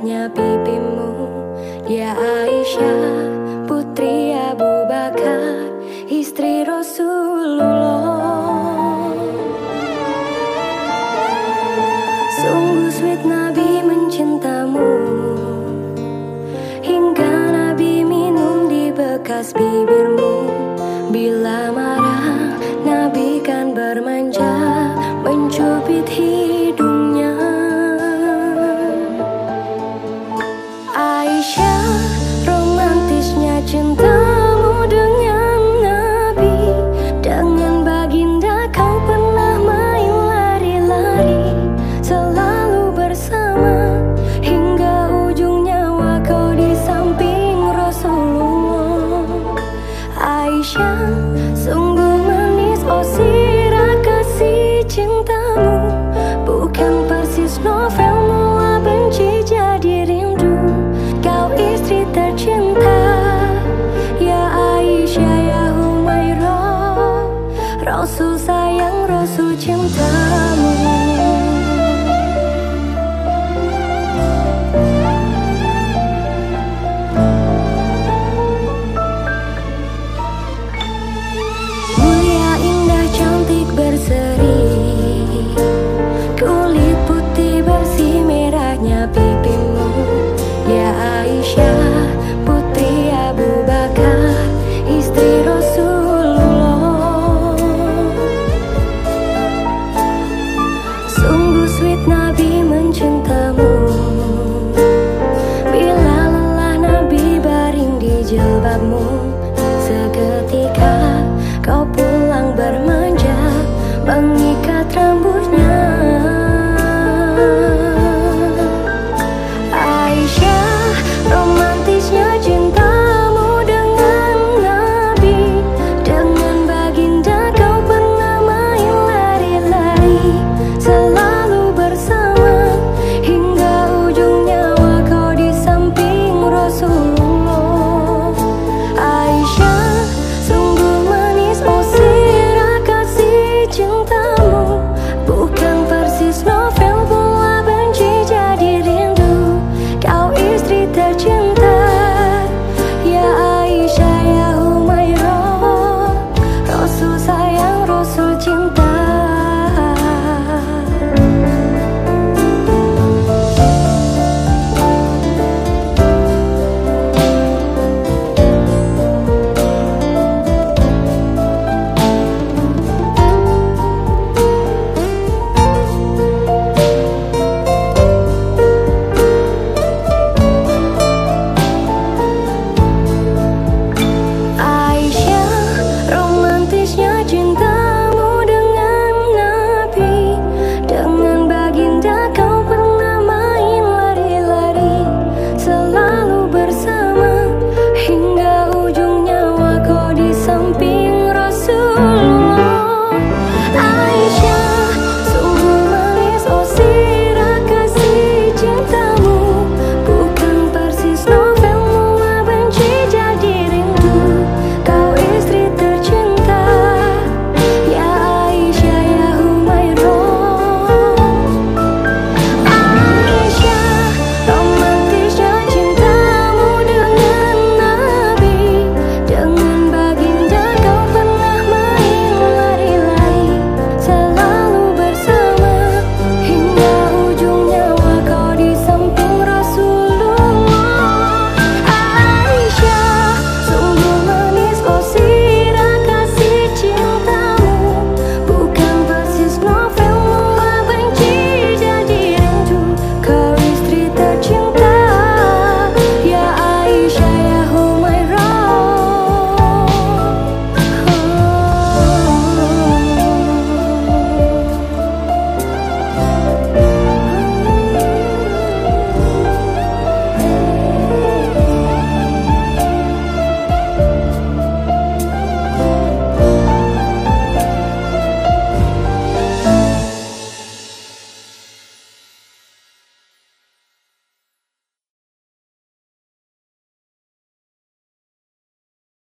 indahnya pipimu. Ya Aisyah putri Abu Bakar Istri Rasulullah. Sungguh sweet Nabi mencintamu. Hingga Nabi minum di bekas bibir Sungguh manis oh sirah kasih cintamu. Bukan persis novel mula ah, benci jadi rindu. Kau istri tercinta. Ya Aisyah ya Humairah. Rasul sayang Rasul cinta. cintamu.